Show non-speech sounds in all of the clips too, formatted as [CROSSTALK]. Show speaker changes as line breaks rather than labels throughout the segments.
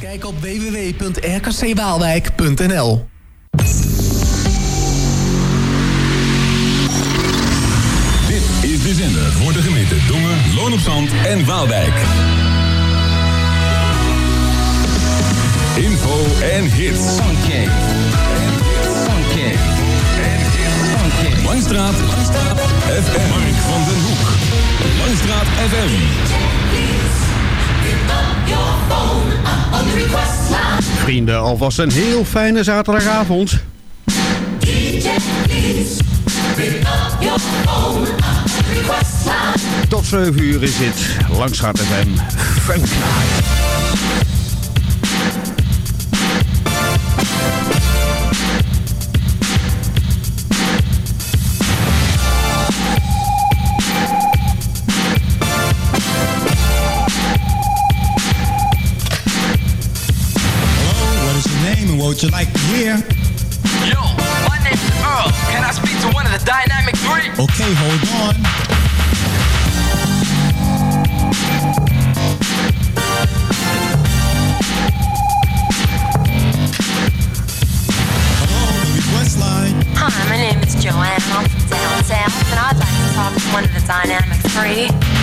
Kijk op www.rkcwaalwijk.nl
Dit is de zender voor de gemeente Dongen, Loon op Zand en Waalwijk. Info en hits.
Funky. Funky. Funky.
Langstraat. Langstraat. FM. Mark van den Hoek. Langstraat FM.
Vrienden, alvast een heel fijne zaterdagavond. Tot 7 uur is dit Langstraat FM Funk
would you like to hear?
Yo, my name's Earl. Can I speak to one of the Dynamic Three?
Okay, hold on. Hello, the request line.
Hi, my name is Joanne. I'm from down south, and I'd like to talk to one of the Dynamic Three.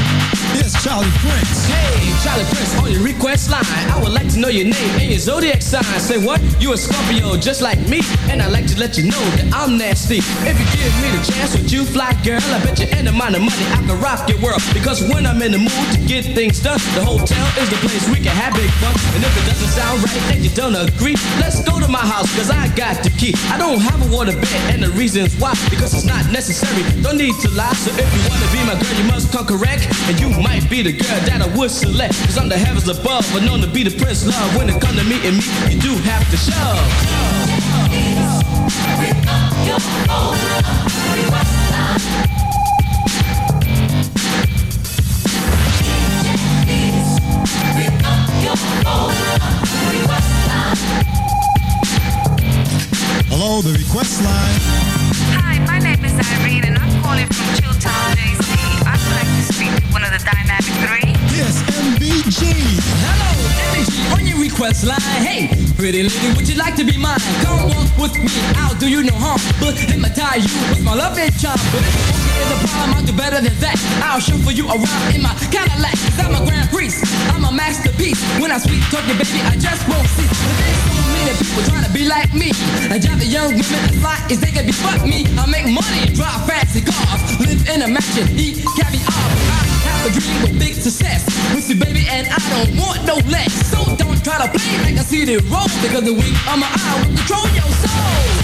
Yes, Charlie Prince.
Hey, Charlie Prince on your request line. I would like to know your name and your zodiac sign. Say what? You a Scorpio just like me, and I'd like to let you know that I'm nasty. If you give me the chance, would you fly, girl? I bet you any amount of money I can rock your world. Because when I'm in the mood to get things done, the hotel is the place we can have big fun. And if it doesn't sound right and you don't agree, let's go my house, cause I got the key. I don't have a water bed, and the reason's why, because it's not necessary. Don't need to lie, so if you wanna be my girl, you must come correct. And you might be the girl that I would select. Cause I'm the heavens above, but known to be the prince love. When it come to meeting me, you do have to shove.
Hello, the request line.
Hi, my name is Irene and I'm calling from Chilltown, JC. I'd like to speak to one of the Dynamic Three.
Yes, MBG.
Hello, energy on your request line. Hey, pretty lady, would you like to be mine? Come walk with me, I'll do you no harm. But hypnotize you with my love and charm. Is a problem, I'll do better than that. I'll chauffeur you around in my Cadillac. Cause I'm a grand priest, I'm a masterpiece. When I sweet talk you, baby, I just won't cease. But there's so many people trying to be like me. I drive the young women as fly as they can be fuck me. I make money, drive fancy cars, live in a mansion, eat caviar. I have a dream with big success. With you, baby, and I don't want no less. So don't try to play like see the road. Because the weak of my eye will control your soul.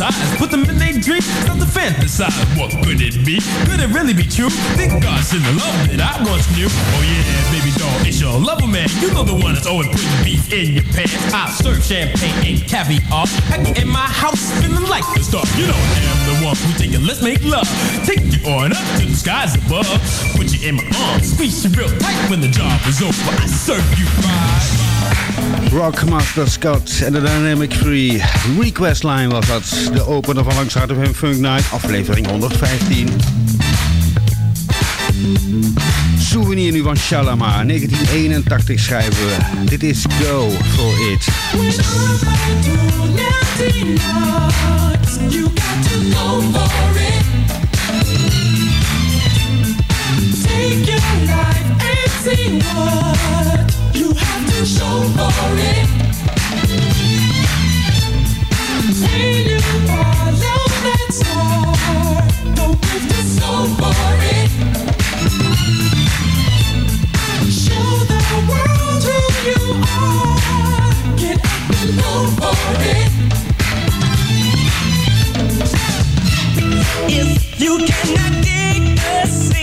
hypnotized. Put them in their dreams, start to fantasize. What could it be? Could it really be true? Think God sent the love that I once knew. Oh yeah, baby doll, it's your lover man. You know the one that's always putting beef in your pants. I serve champagne and caviar. Get in my house feeling like the star. You know I am the one who take it, let's make love. Take you on up to the skies above. Put you in my arms, squeeze you real tight when the job is over. I serve you right.
Rockmaster Scott en de Dynamic Free. Request Line was dat. De opener van Langs Hart of Hem Funk Night, aflevering 115. Souvenir nu van Shalama, 1981 schrijven we. Dit is Go For It.
Take your life and what If you cannot dig the scene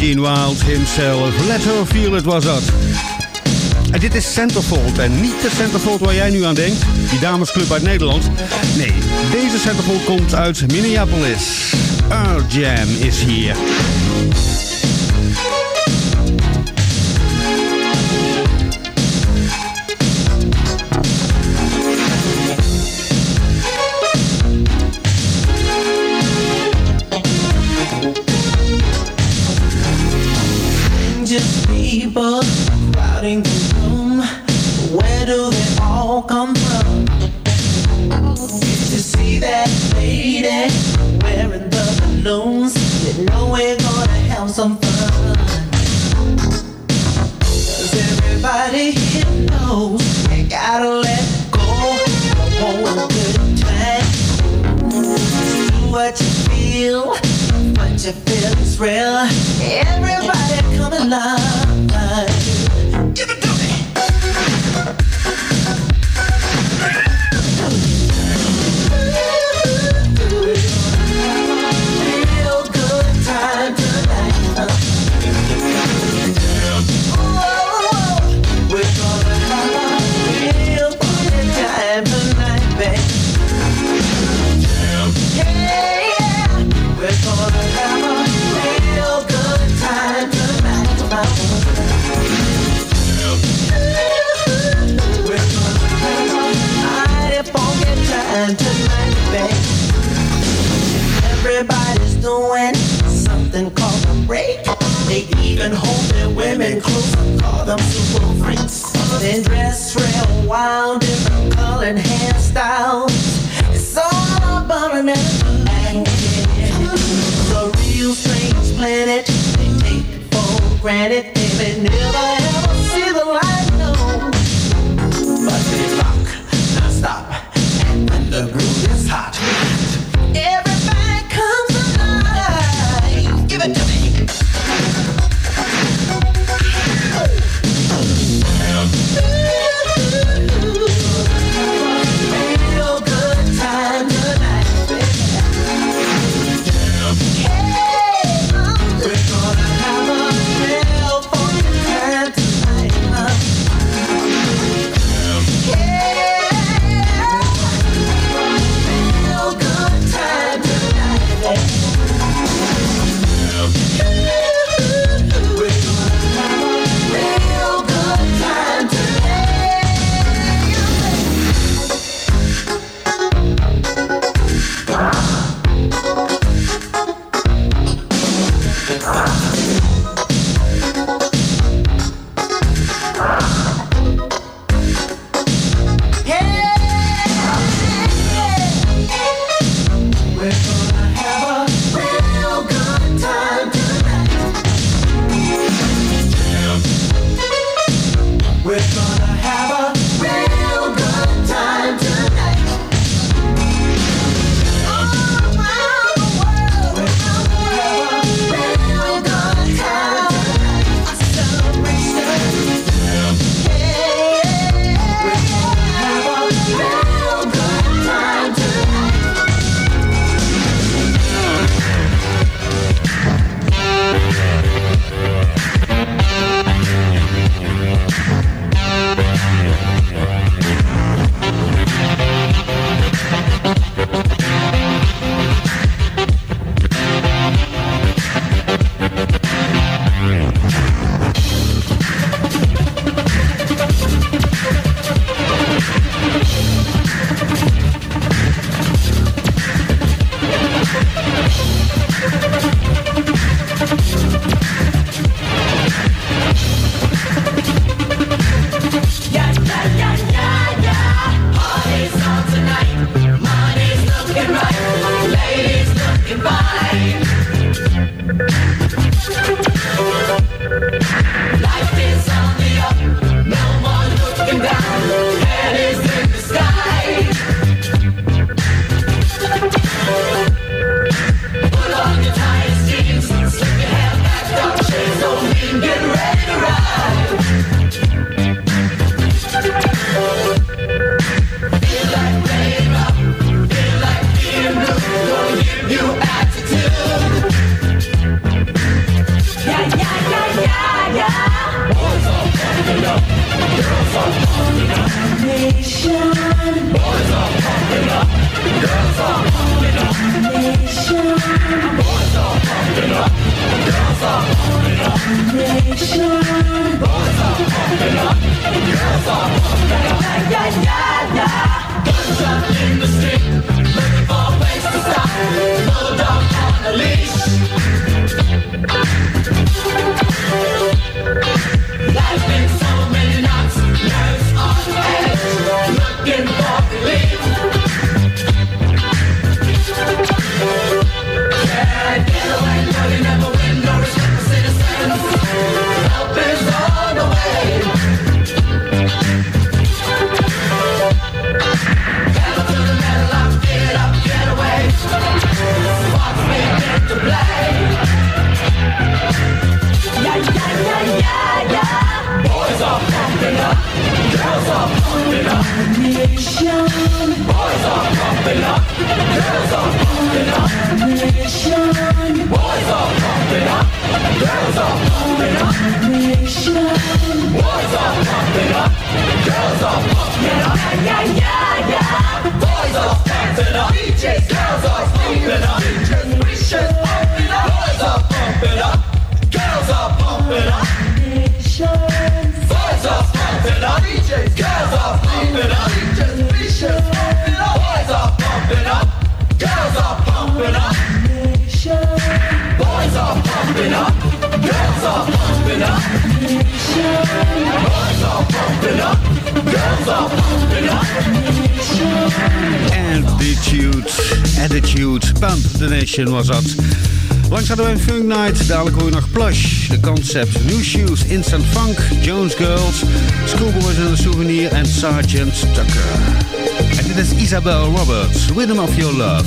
Gene Wild himself. Let her feel it was dat. En dit is Centerfold. En niet de Centerfold waar jij nu aan denkt. Die damesclub uit Nederland. Nee, deze Centerfold komt uit Minneapolis. Our Jam is hier.
Was dat. Langs hadden we een Funk Night, dadelijk hoor je nog Plush, The Concept, New Shoes, Instant Funk, Jones Girls, Schoolboys and a Souvenir en Sergeant Tucker. En dit is Isabel Roberts, Rhythm of Your Love.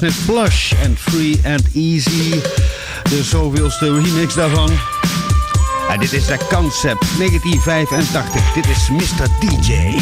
was net Blush en Free and Easy. De zoveelste remix daarvan. En dit is de concept 1985. Dit is Mr. DJ.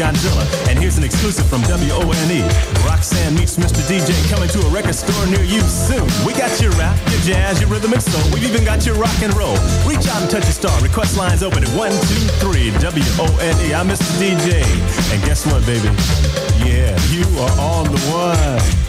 Godzilla. And here's an exclusive from WONE. Roxanne meets Mr. DJ coming to a record store near you soon. We got your rap, your jazz, your rhythm and soul. We've even got your rock and roll. Reach out and touch a star. Request lines open at 123 WONE. I'm Mr. DJ. And guess what, baby? Yeah, you are on the one.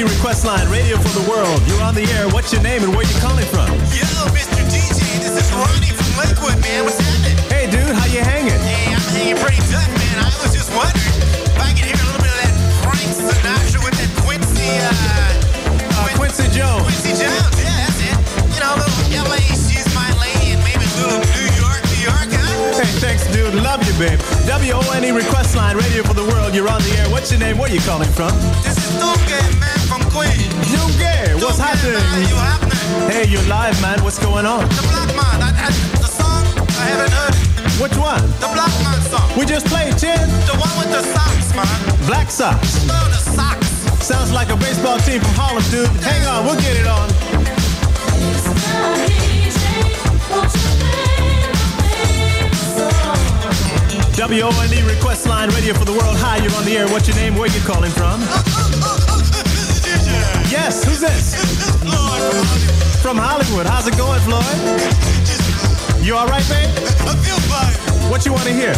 E request line, radio for the world. You're on the air. What's your name and where you calling from?
Yo, Mr. DJ, this is Ronnie from Lakewood, man. What's happening?
Hey, dude, how you hanging?
Hey, I'm hanging pretty tough, man. I was just wondering if I could hear a little bit of that Frank Sinatra with that Quincy, uh...
Uh, Quincy Jones.
Quincy Jones, yeah, that's it. You know, a little L.A., she's my lady, and maybe a little New York, New York, huh?
Hey, thanks, dude. Love you, babe. WONE request line, radio for the world. You're on the air. What's your name? Where you calling from?
This is Duque, man, from Queens.
Duque, what's happening?
Man, you happening?
Hey, you're live, man. What's going on?
The Black Man, I, I, the song, I haven't heard it.
Which one?
The Black Man song.
We just played, Chin.
The one with the socks, man.
Black Sox.
Oh, the socks.
Sounds like a baseball team from Harlem, dude. Hang on, we'll get it on. WONE request line, radio for the world. Hi, you're on the air. What's your name? Where you calling from? Yes, who's this? From Hollywood. How's it going, Floyd? You all right, man?
I feel fine.
What you want to hear?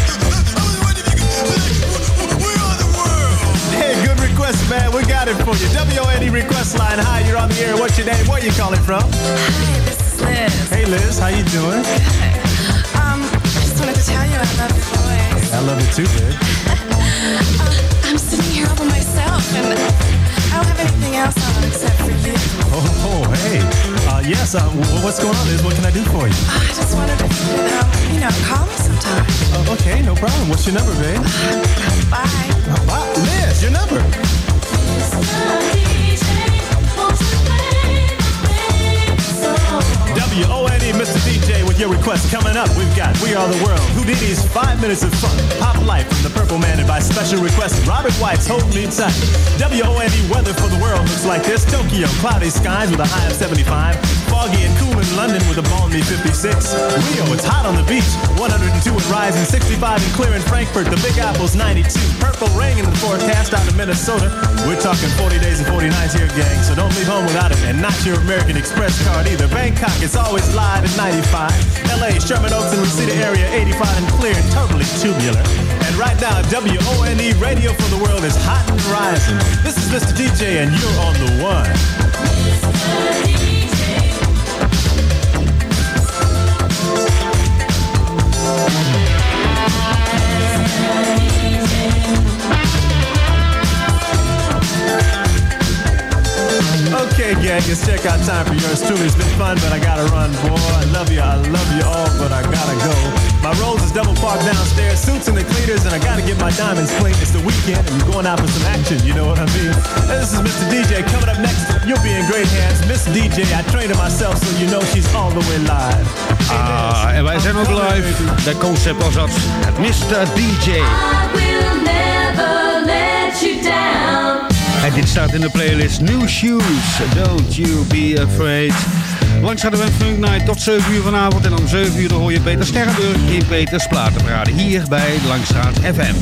We're the world.
Hey, good request, man. We got it for you. WONE request line. Hi, you're on the air. What's your name? Where you calling from?
Hi, this is Liz.
Hey, Liz. How you doing?
Um, I just wanted to tell you I love your voice.
I love it too, babe. [LAUGHS]
Uh, I'm sitting here all by myself, and I don't have anything else on except for you.
Oh, oh hey. Uh, yes, uh, what's going on, Liz? What can I do for you?
I just wanted to, um, you know, call me sometime.
Uh, okay, no problem. What's your number, babe?
Bye.
Wow, Liz, your number. WONE, Mr. DJ, with your request coming up. We've got We Are the World, Houdini's Five Minutes of Fun, Pop Life from the Purple Man, and by special request, Robert White's Hold Me Tight. WONE weather for the world looks like this Tokyo, cloudy skies with a high of 75, foggy and cool in London with a balmy 56. Rio, it's hot on the beach, 102 and rising, 65 and clear in Frankfurt, the Big Apple's 92. Purple rain in the forecast out of Minnesota. We're talking 40 days and 40 nights here, gang, so don't leave home without it, and not your American Express card either. Bangkok, it's always live at 95. LA, Sherman Oaks and Reseda area, 85 and clear and totally tubular. And right now, WONE Radio for the World is hot and rising. This is Mr. DJ, and you're on the one. Thank you. Okay, gang, it's checkout time for yours truly. It's been fun, but I gotta run, boy. I love you, I love you all, but I gotta go. My rolls is double parked downstairs, suits and the cleaners, and I gotta get my diamonds clean. It's the weekend, and we're going out for some action, you know what I mean? And this is Mr. DJ. Coming up next, you'll be in great hands. Miss DJ, I trained her myself, so you know she's all the way live.
Ah, en wij zijn ook live. De concept was dat. Mr. DJ. En dit staat in de playlist New Shoes, Don't You Be Afraid. Langs Funk Night tot 7 uur vanavond. En om 7 uur hoor je Peter Sterrenburg in Peters Platenparade. Hier bij Langstraat FM.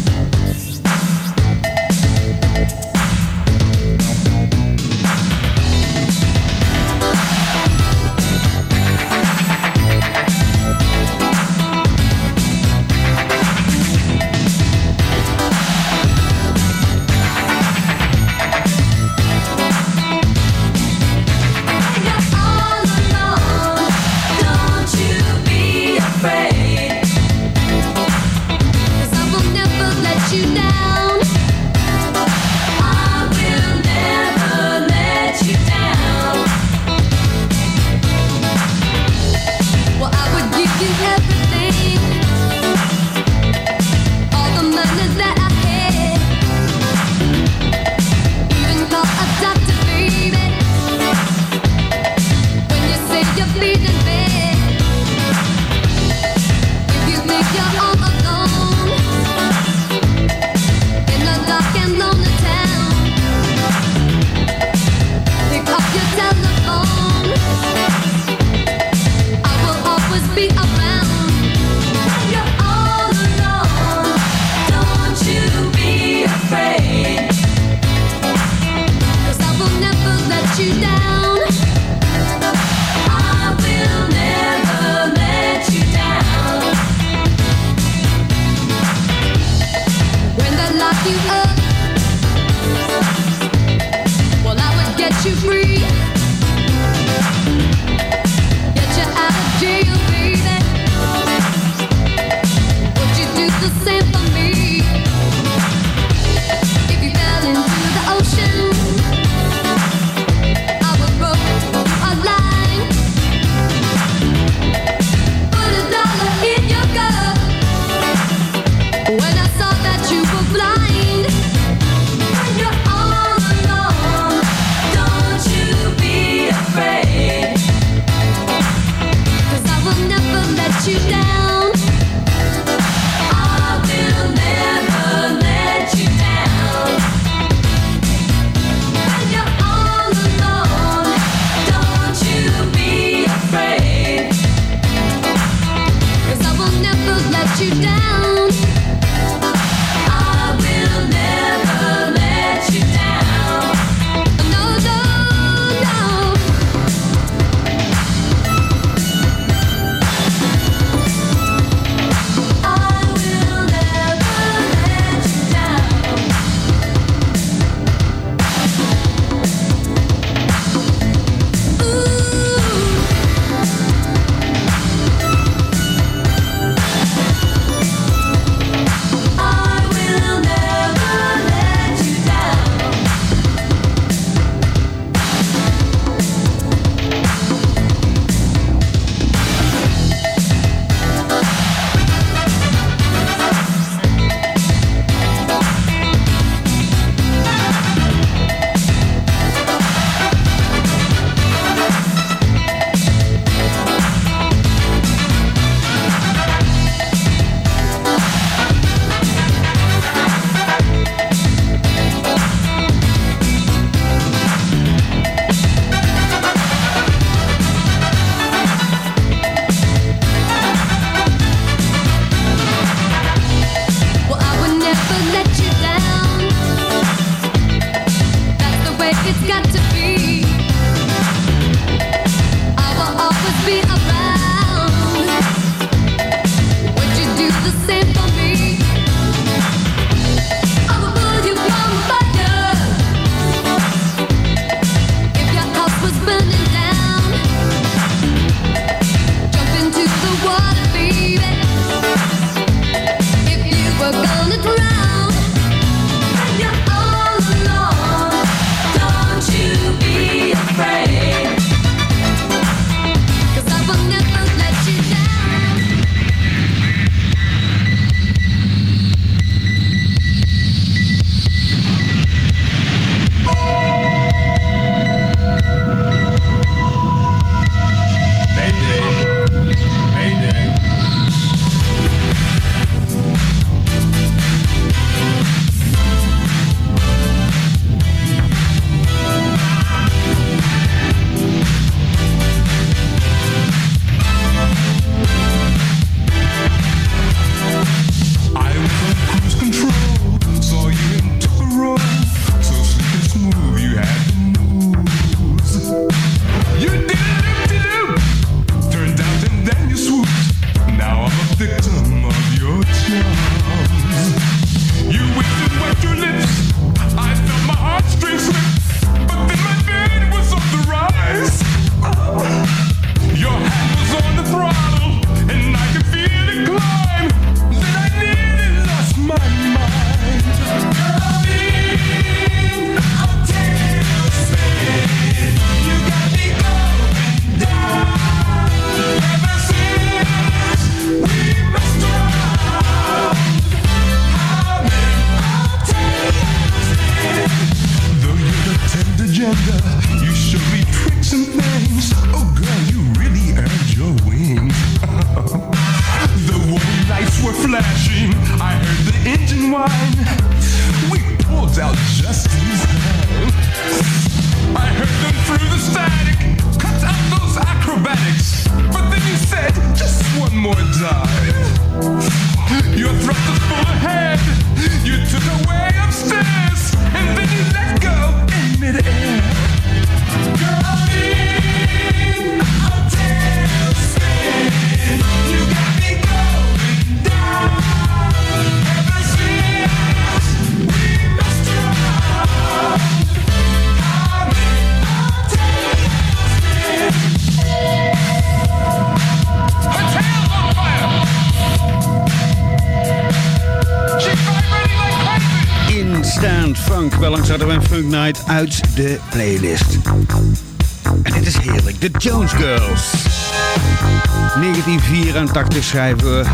Schrijven.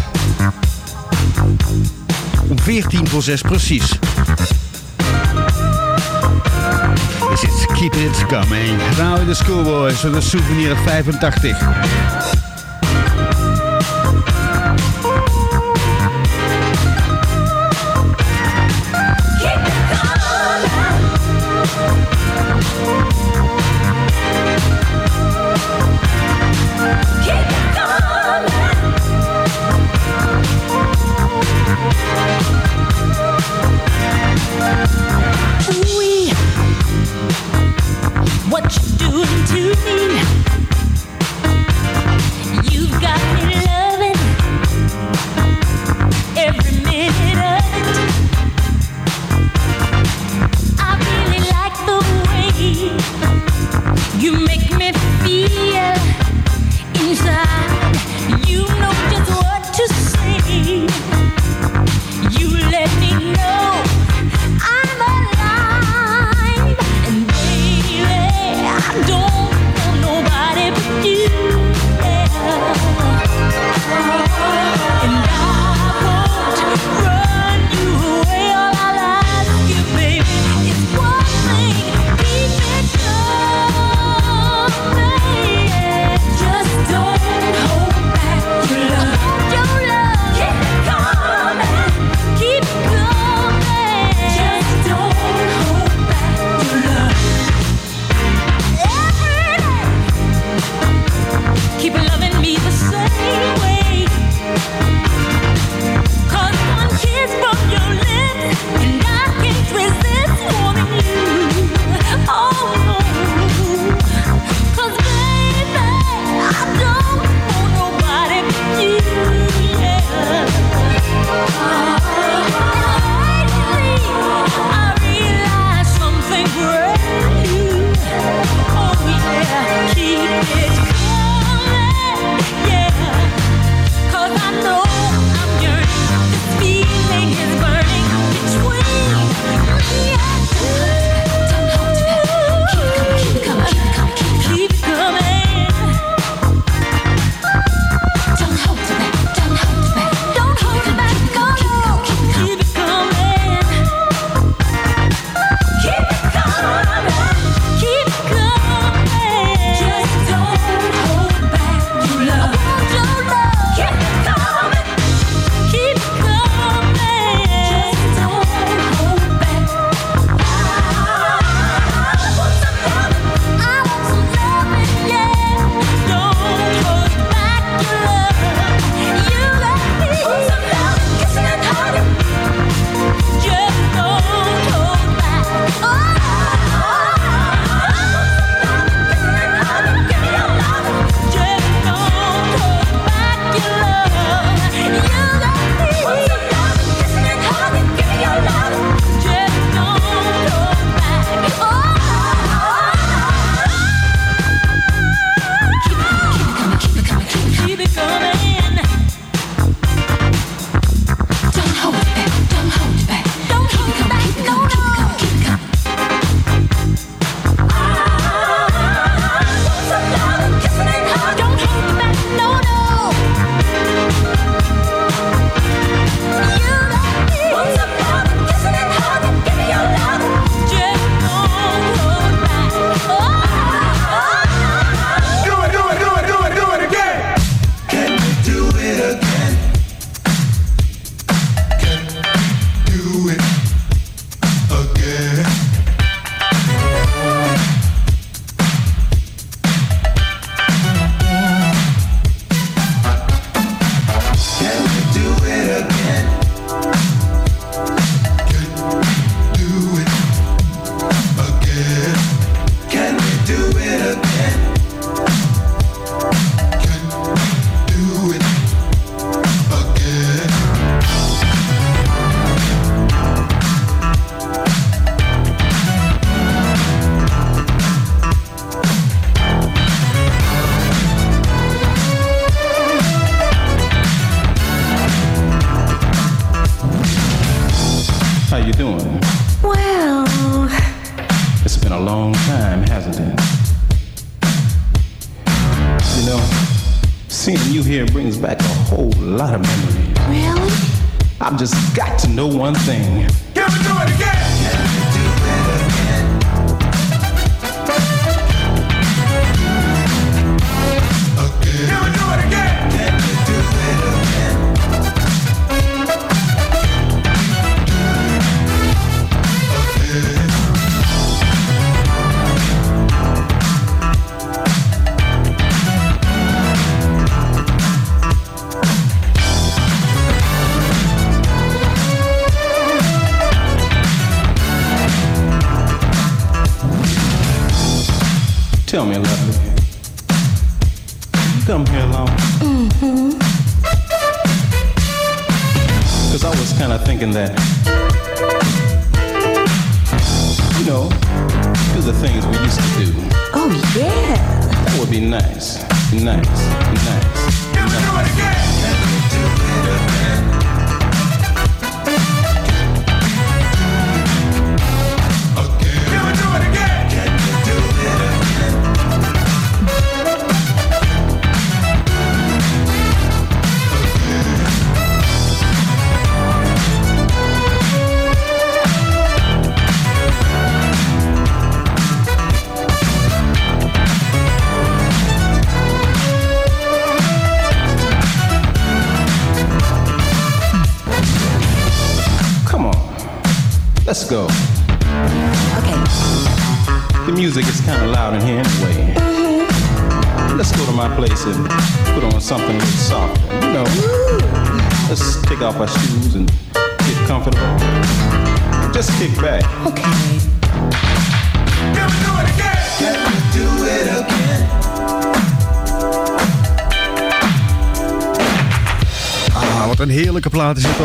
Om 14 voor 6 precies. Is Keep It Coming. Nou, de Schoolboys van de Souvenir 85.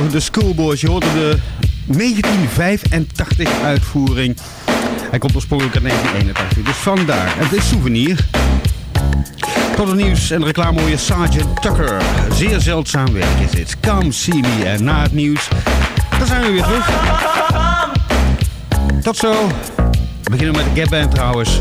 de Schoolboys. Je hoorde de 1985 uitvoering. Hij komt oorspronkelijk in 1981, dus vandaar. Het is souvenir. Tot het nieuws en reclame hoor Sergeant Tucker. Zeer zeldzaam werk is dit. Come see me. En na het nieuws, dan zijn we weer terug. [LAUGHS] Tot zo. We beginnen met de Gap Band trouwens.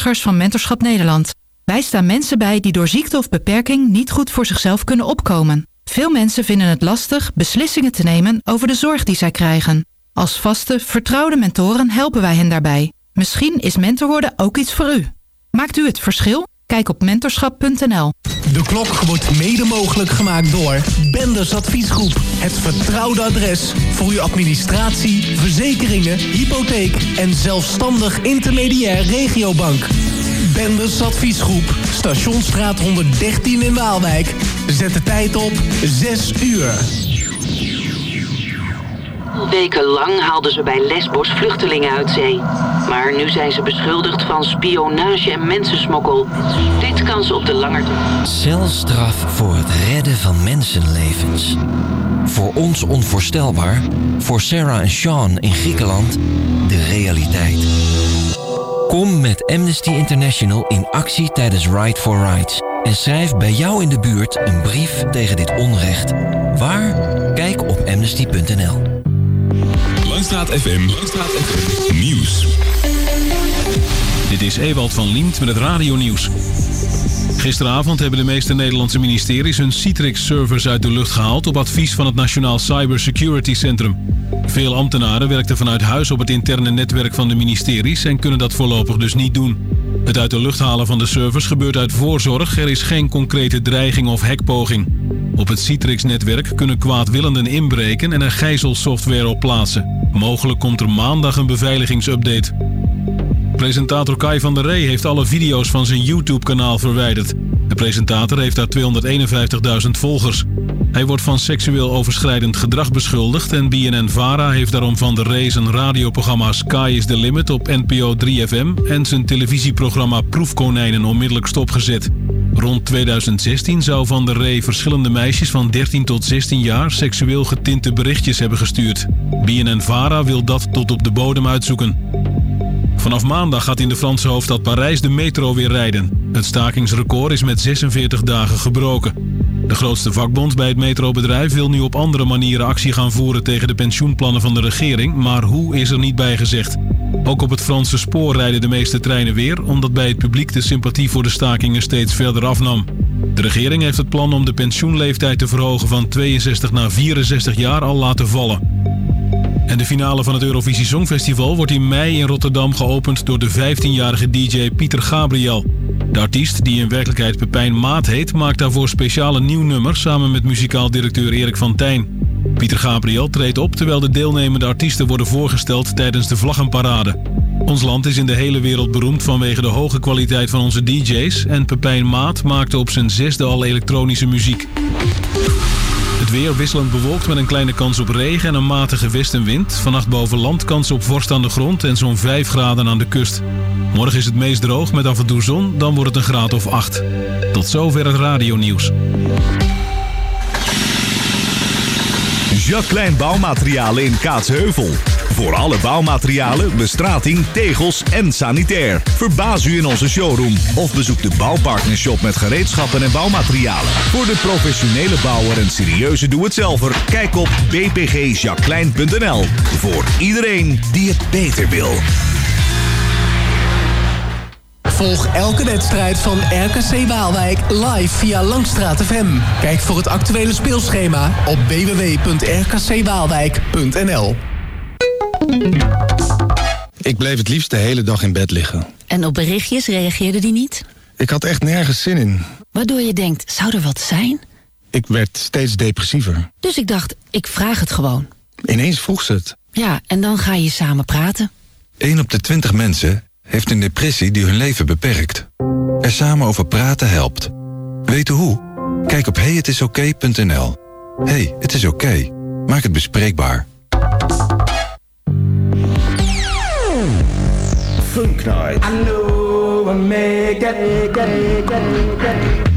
Van Mentorschap Nederland. Wij staan mensen bij die door ziekte of beperking niet goed voor zichzelf kunnen opkomen. Veel mensen vinden het lastig beslissingen te nemen over de zorg die zij krijgen. Als vaste, vertrouwde mentoren helpen wij hen daarbij. Misschien is mentor worden ook iets voor u. Maakt u het verschil? Kijk op mentorschap.nl.
De klok wordt mede mogelijk gemaakt door Benders Adviesgroep. Het vertrouwde adres voor uw administratie, verzekeringen, hypotheek en zelfstandig intermediair regiobank. Benders Adviesgroep, Stationsstraat 113 in Waalwijk. Zet de tijd op 6 uur.
Wekenlang haalden ze bij Lesbos vluchtelingen uit zee. Maar nu zijn ze beschuldigd van spionage en mensensmokkel. Dit kan ze op de lange
Celstraf voor het redden van mensenlevens. Voor ons onvoorstelbaar, voor Sarah en Sean in Griekenland de realiteit. Kom met Amnesty International in actie tijdens Ride for Rights. En schrijf bij jou in de buurt een brief tegen dit onrecht. Waar? Kijk op amnesty.nl.
Langstraat FM. Langstraat FM. Nieuws.
Dit is Ewald van Liemt met het radionieuws. Gisteravond hebben de meeste Nederlandse ministeries hun Citrix-servers uit de lucht gehaald op advies van het Nationaal Cybersecurity Centrum. Veel ambtenaren werkten vanuit huis op het interne netwerk van de ministeries en kunnen dat voorlopig dus niet doen. Het uit de lucht halen van de servers gebeurt uit voorzorg. Er is geen concrete dreiging of hackpoging. Op het Citrix-netwerk kunnen kwaadwillenden inbreken en er gijzelsoftware op plaatsen. Mogelijk komt er maandag een beveiligingsupdate. Presentator Kai van der Rey heeft alle video's van zijn YouTube-kanaal verwijderd. De presentator heeft daar 251.000 volgers. Hij wordt van seksueel overschrijdend gedrag beschuldigd en BNN-VARA heeft daarom van der Rey zijn radioprogramma Sky is the Limit op NPO 3FM en zijn televisieprogramma Proefkonijnen onmiddellijk stopgezet. Rond 2016 zou Van der Rey verschillende meisjes van 13 tot 16 jaar seksueel getinte berichtjes hebben gestuurd. BNN-VARA wil dat tot op de bodem uitzoeken. Vanaf maandag gaat in de Franse hoofdstad Parijs de metro weer rijden. Het stakingsrecord is met 46 dagen gebroken. De grootste vakbond bij het metrobedrijf wil nu op andere manieren actie gaan voeren tegen de pensioenplannen van de regering, maar hoe is er niet bij gezegd. Ook op het Franse spoor rijden de meeste treinen weer, omdat bij het publiek de sympathie voor de stakingen steeds verder afnam. De regering heeft het plan om de pensioenleeftijd te verhogen van 62 naar 64 jaar al laten vallen. En de finale van het Eurovisie Songfestival wordt in mei in Rotterdam geopend door de 15-jarige DJ Pieter Gabriel. De artiest, die in werkelijkheid Pepijn Maat heet, maakt daarvoor speciale nieuw nummer samen met muzikaal directeur Erik van Tijn. Pieter Gabriel treedt op terwijl de deelnemende artiesten worden voorgesteld tijdens de vlaggenparade. Ons land is in de hele wereld beroemd vanwege de hoge kwaliteit van onze DJ's en Pepijn Maat maakte op zijn zesde al elektronische muziek. Het weer wisselend bewolkt met een kleine kans op regen en een matige westenwind. Vannacht boven land kans op vorst aan de grond en zo'n 5 graden aan de kust. Morgen is het meest droog met af en toe zon, dan wordt het een graad of 8. Tot zover het radionieuws.
Jacques Klein Bouwmaterialen in Kaatsheuvel. Voor alle bouwmaterialen, bestrating, tegels en sanitair. Verbaas u in onze showroom of bezoek de Bouwpartnershop met gereedschappen en bouwmaterialen. Voor de professionele bouwer en serieuze doe-het-zelver, kijk op bpgjacqueline.nl. Voor iedereen die het beter wil.
Volg elke wedstrijd van RKC Waalwijk live via Langstraat FM. Kijk voor het actuele speelschema op www.rkcwaalwijk.nl.
Ik bleef het liefst de hele dag in bed liggen.
En op berichtjes reageerde die niet?
Ik had echt nergens zin in.
Waardoor je denkt, zou er wat zijn?
Ik werd steeds depressiever.
Dus ik dacht, ik vraag het gewoon.
Ineens vroeg ze het.
Ja, en dan ga je samen praten.
1 op de 20 mensen heeft een depressie die hun leven beperkt. Er samen over praten helpt. Weten hoe? Kijk op heyhetisoké.nl. Hey, het is oké. Maak het bespreekbaar.
I know I make it, make it, make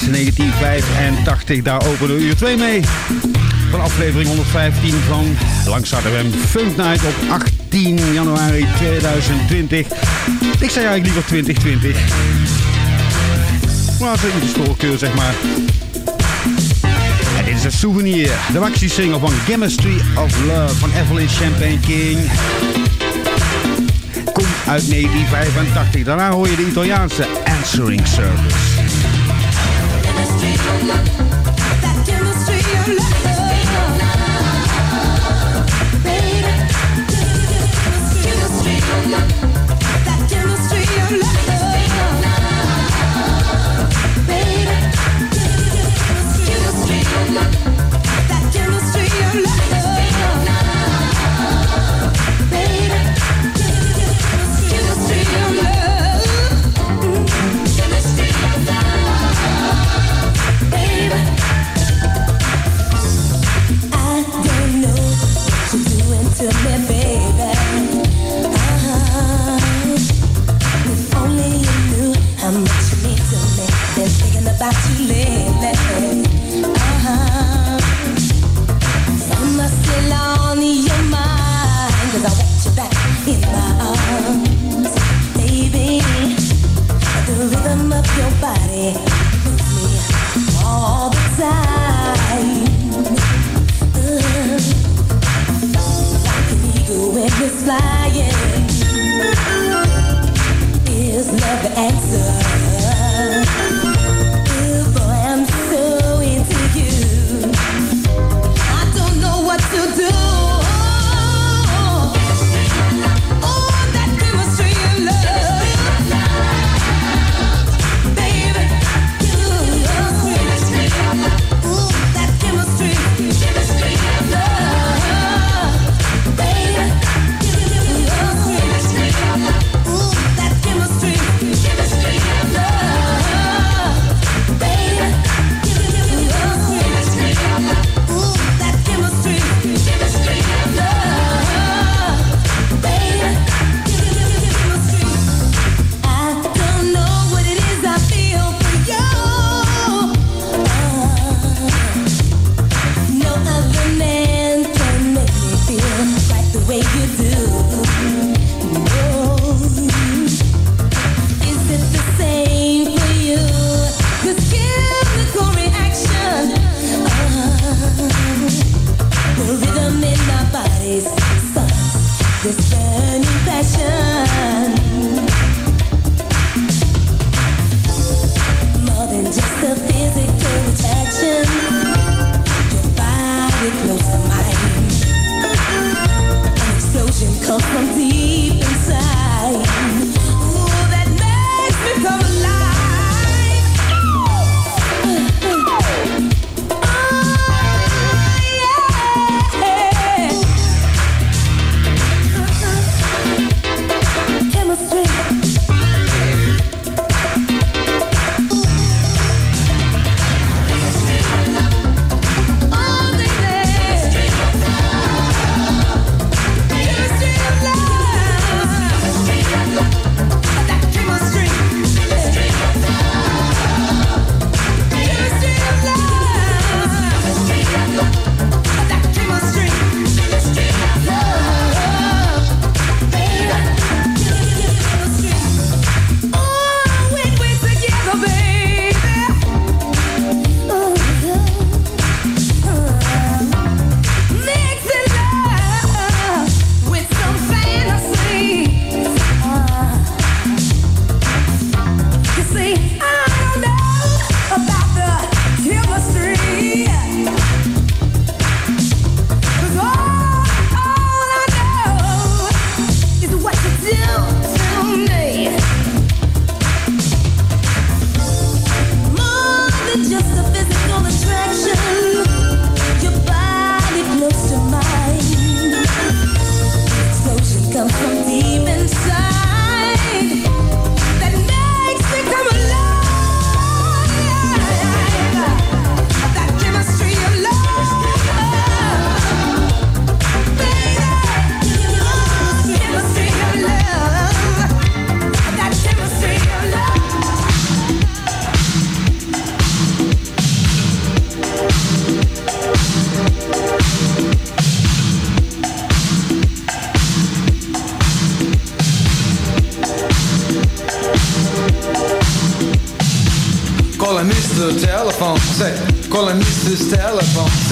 We'll Make It, 1985. Daar openen we uur 2 mee. Van aflevering 115 van Langs FM Funk Night op 18 januari 2020. Ik zei eigenlijk liever 2020. Maar het is de voorkeur, zeg maar. En dit is een souvenir. De maxi-single van Chemistry of Love van Evelyn Champagne King. Uit 1985. Daarna hoor je de Italiaanse Answering Service.
Thank you.
I'm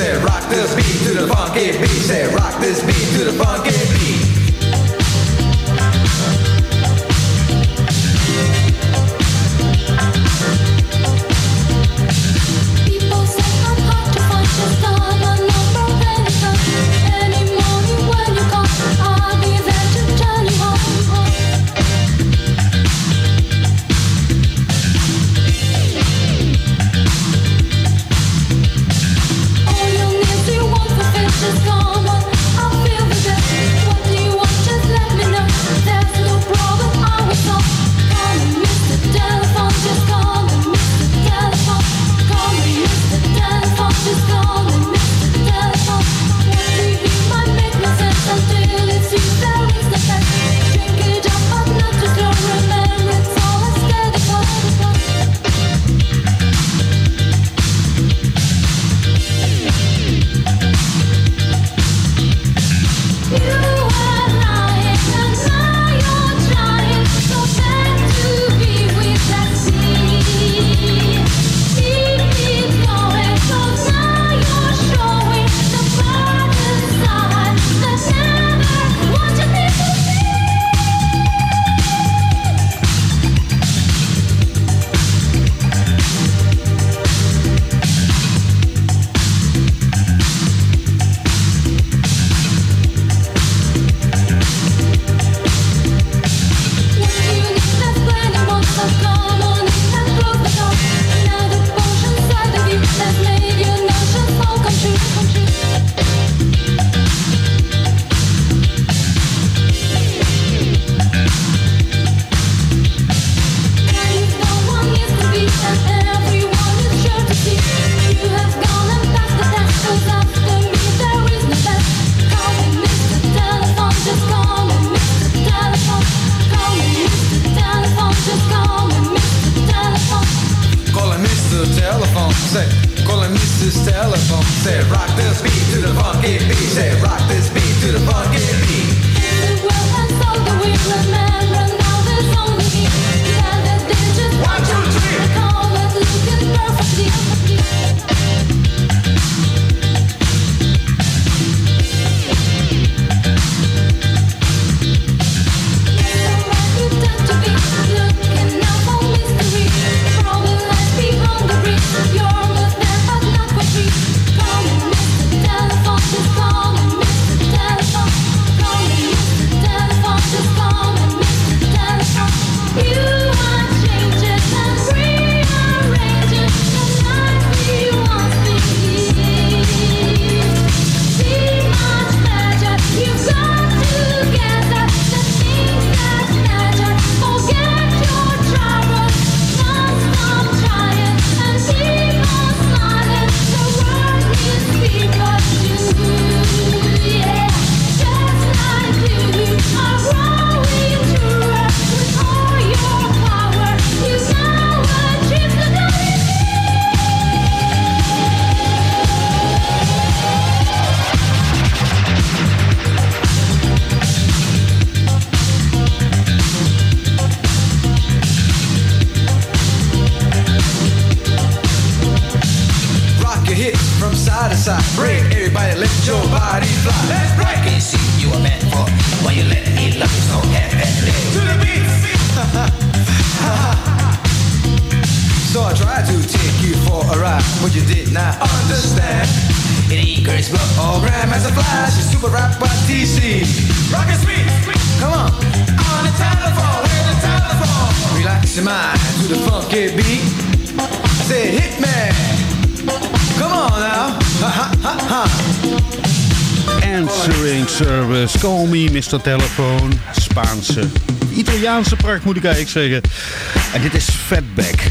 said.
telefoon, Spaanse, Italiaanse pracht moet ik eigenlijk zeggen. En dit is Fatback.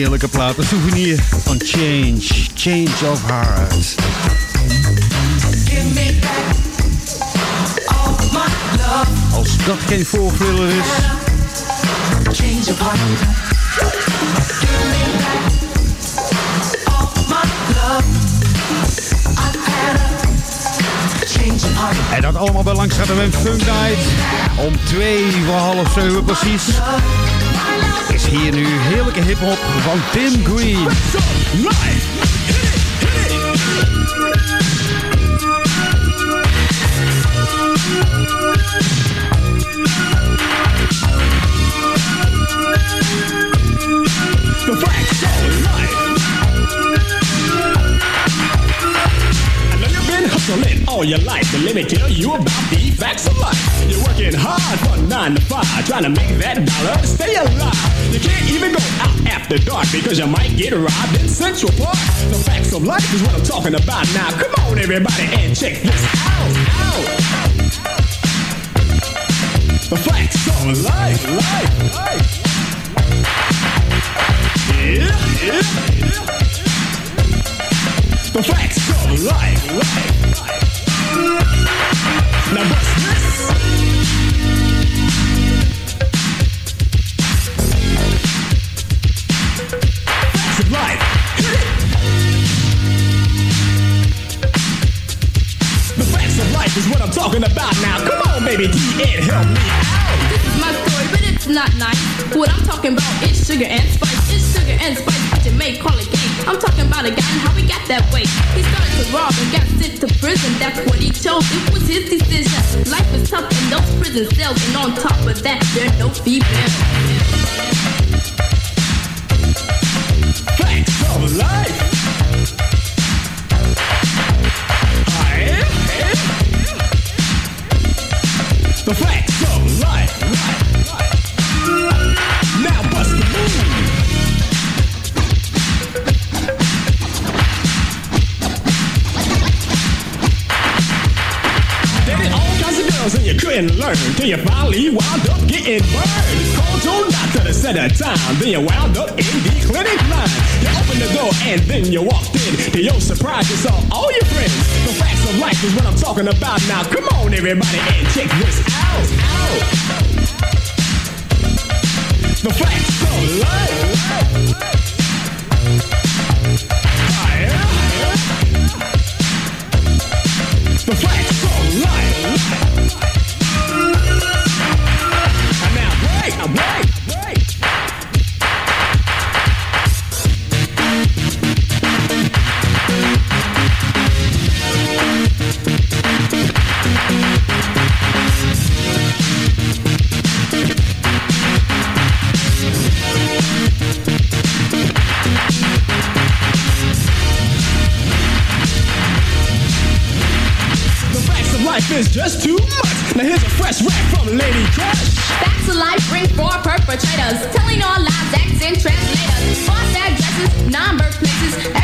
Heerlijke plaat. Een souvenir van Change. Change of Heart. Als dat geen voorthriller is. En dat allemaal bij langs gaat Funk Night. Om twee voor half zeven precies. Hier nu heerlijke hip-hop van Tim Green.
Hustling all your life, but let me tell you about the facts of life. You're working hard from nine to five, trying to make that dollar stay alive. You can't even go out after dark because you might get robbed in Central Park. The facts of life is what I'm talking about now. Come on, everybody, and check this out. out. The facts of life, life, life. Yeah, yeah, yeah. The facts of life, life. Now? Facts of life. The facts of life is what I'm talking about now. Come on, baby, help me out.
This is my story, but it's not nice. What I'm talking about is sugar and spice. It's sugar and spice, but you may call it. I'm talking about a guy and how he got that way. He started to rob and got to prison. That's what he chose. It was his decision. Life is tough in those prison cells, and on top of that, there's no female.
Surprise, you saw all your friends. The facts of life is what I'm talking about now. Come on, everybody, and check this
non-birthplaces.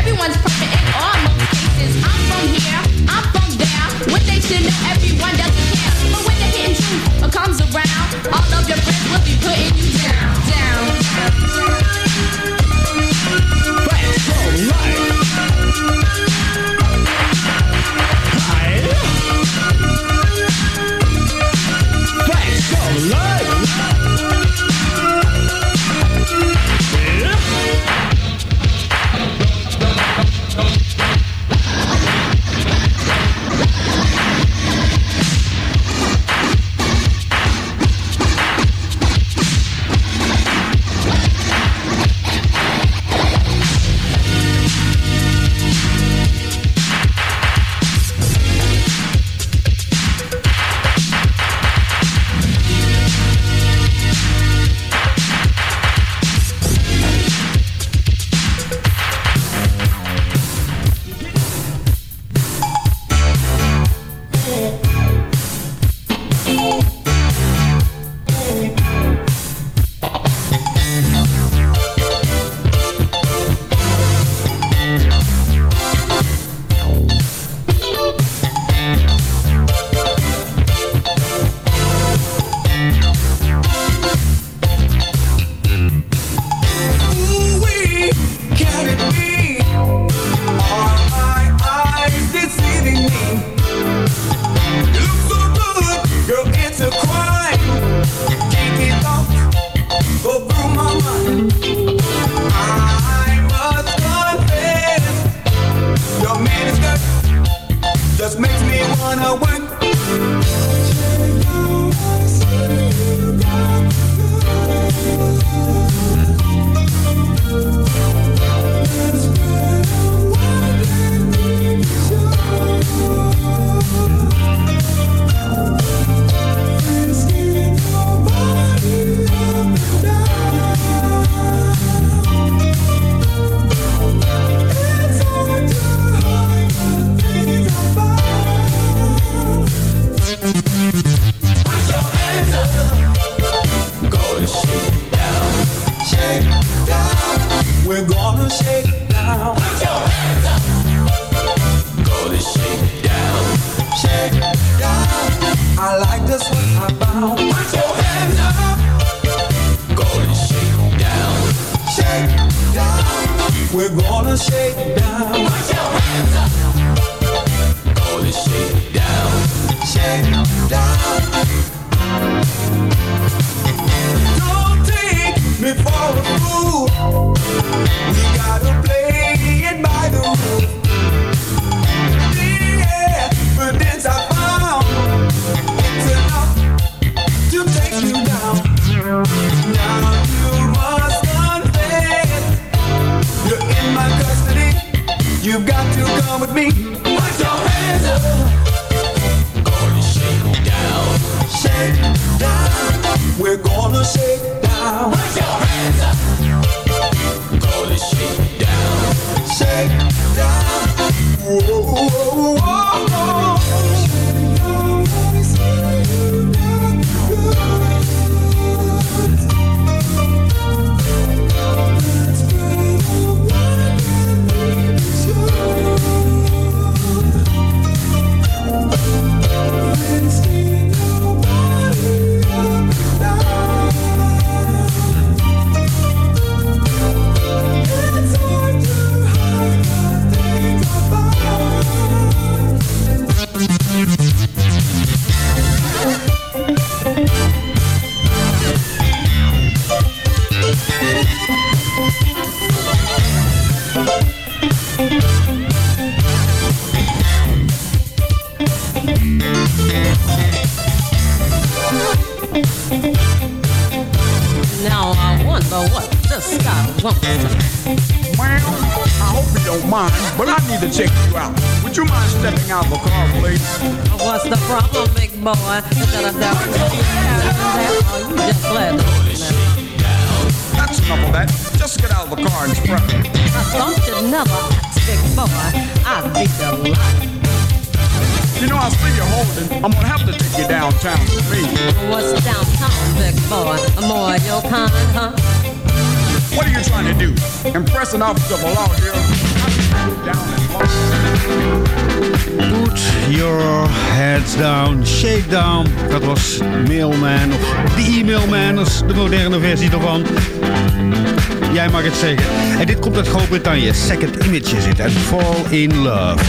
dan je second image is
it and Fall in Love.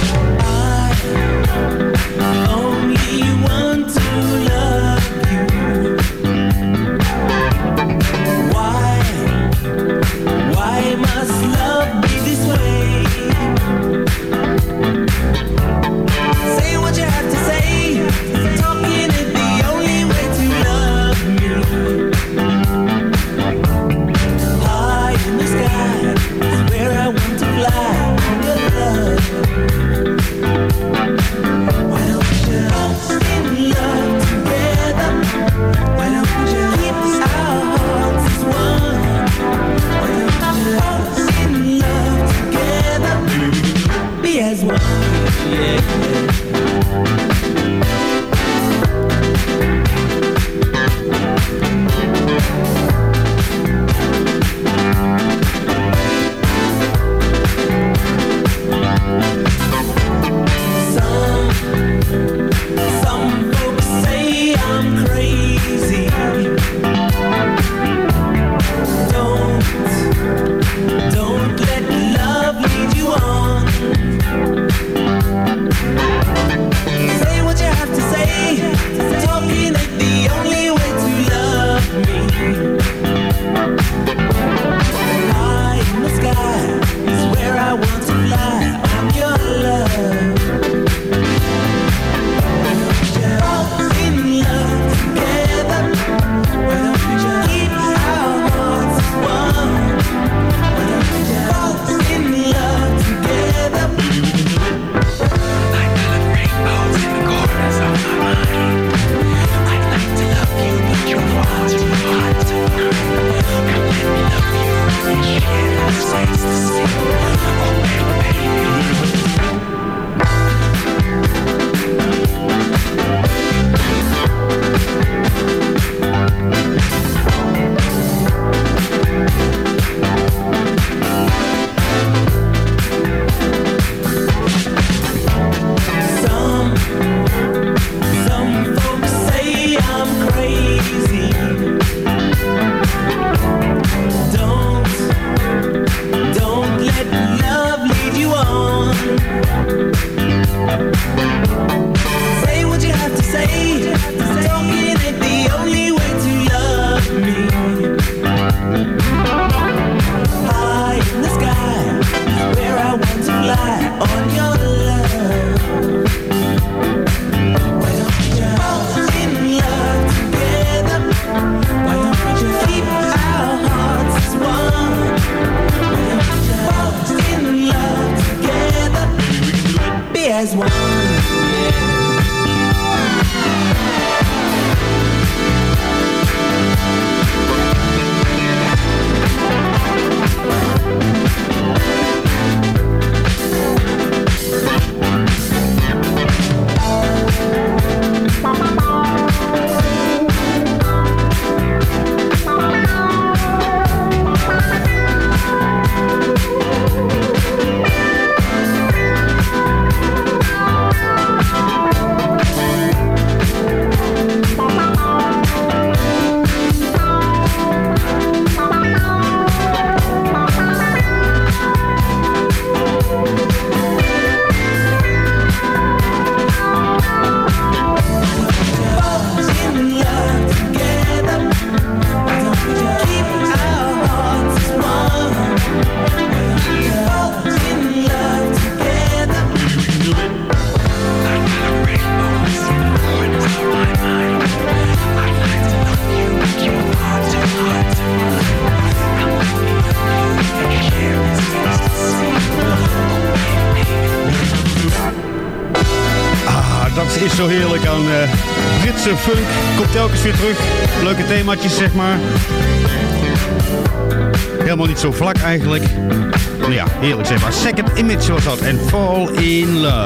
terug. Leuke thematjes zeg maar. Helemaal niet zo vlak eigenlijk. Ja, heerlijk zeg maar. Second Image was dat. En Fall in Love.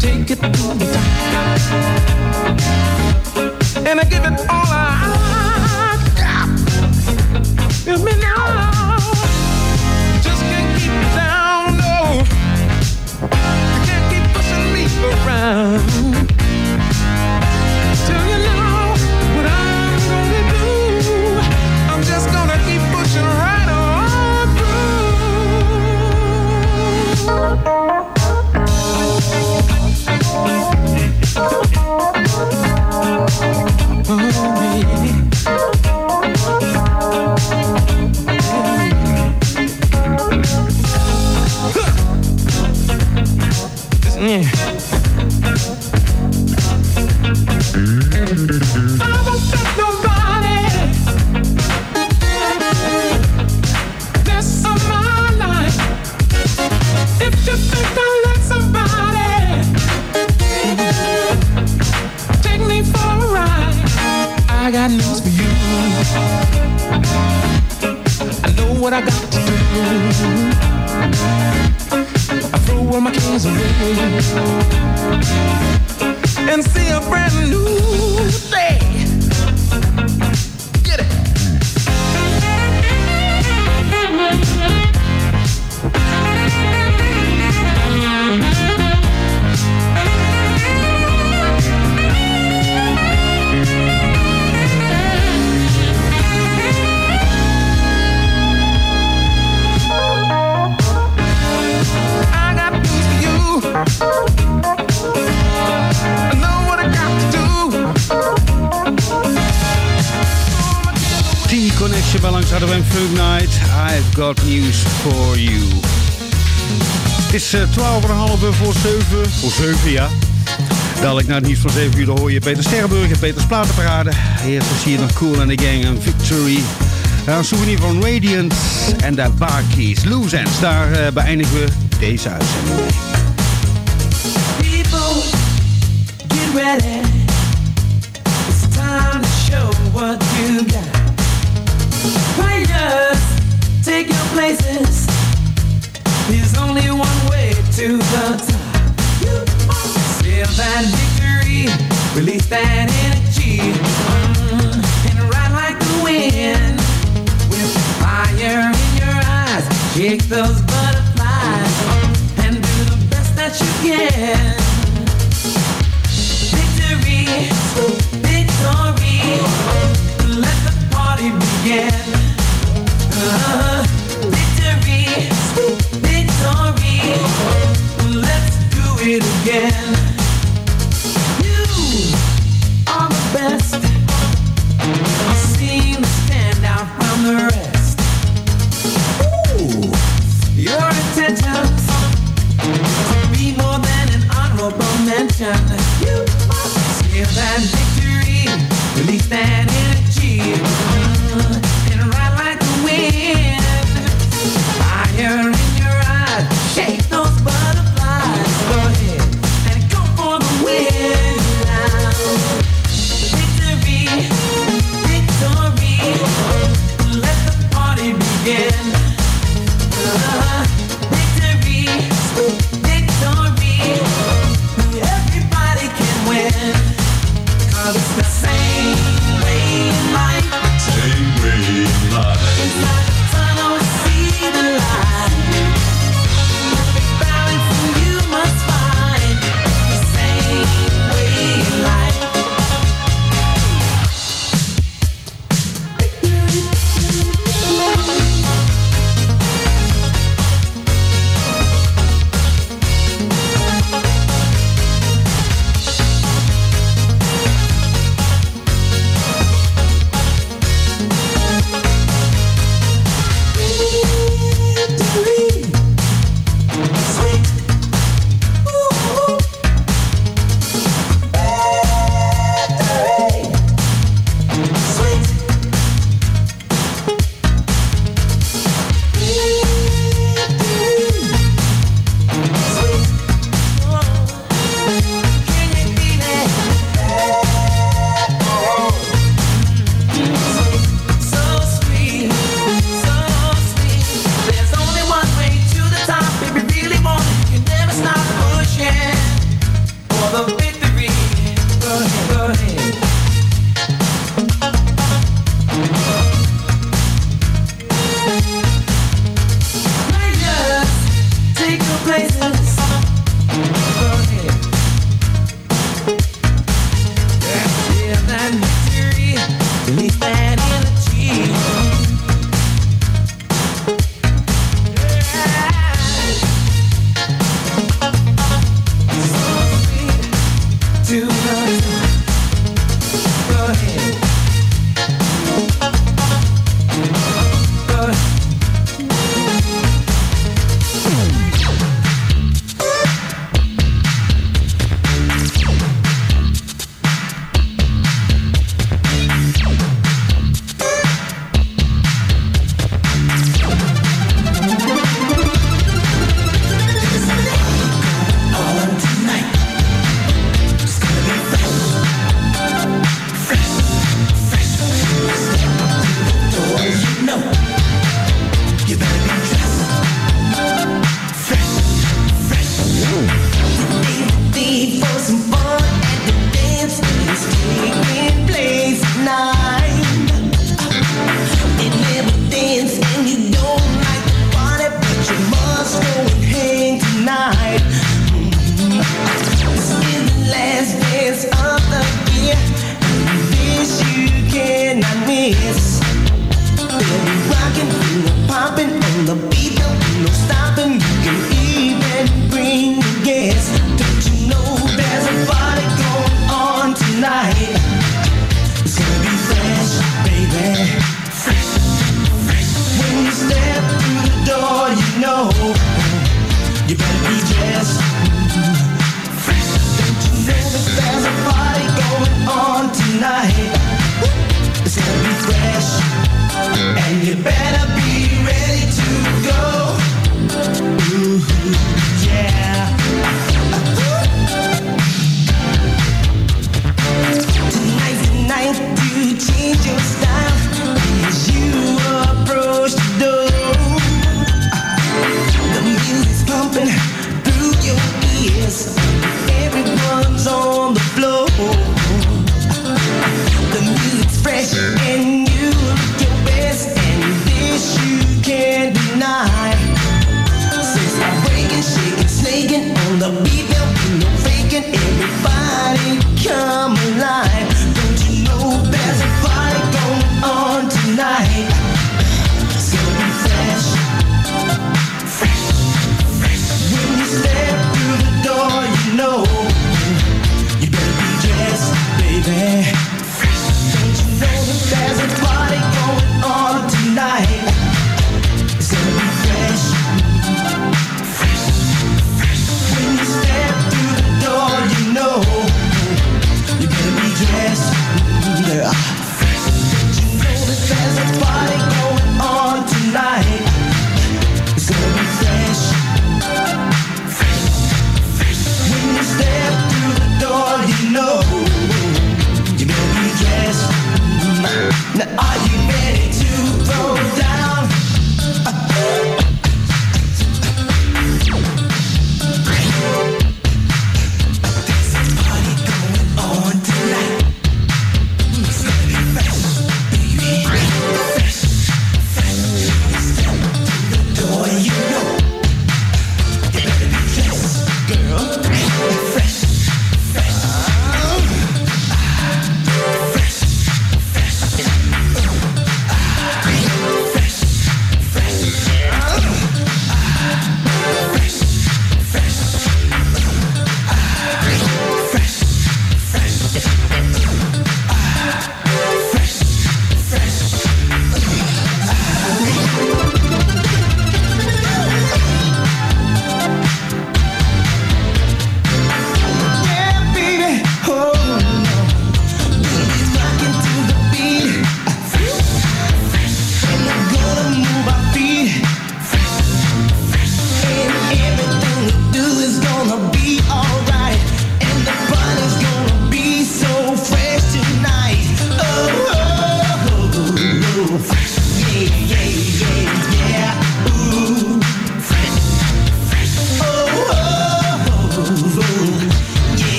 Take it to the top. And I give it all
7. Voor 7, ja. Dadelijk na het nieuws van 7 uur dan hoor je Peter Sterrenburg en Peters Platenparade. Eerst is hier nog Cool and the Gang en Victory. Uh, een souvenir van Radiant en de Barkeys. Loose Ends. Daar uh, beëindigen we deze uitzending.
People, get ready. It's time to show what you got. Players, take your places. There's only one way to the that victory, release that energy, Mm, and ride like the wind. With fire in your eyes, shake those butterflies, and do the best that you can. Victory, victory, let the party begin.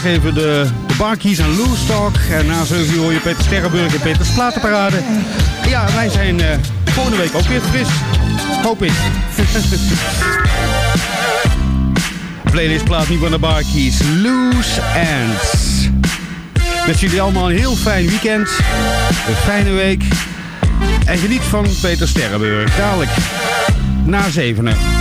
geven de, de barkeys aan Loose Talk. En na 7 uur hoor je Peter Sterrenburg en Peters Platenparade. Ja, wij zijn eh, volgende week ook weer fris. Hoop ik. [LAUGHS] Playlist plaat nu van de barkies Loose Ends. Wens jullie allemaal een heel fijn weekend. Een fijne week. En geniet van Peter Sterrenburg. Dadelijk na zevenen.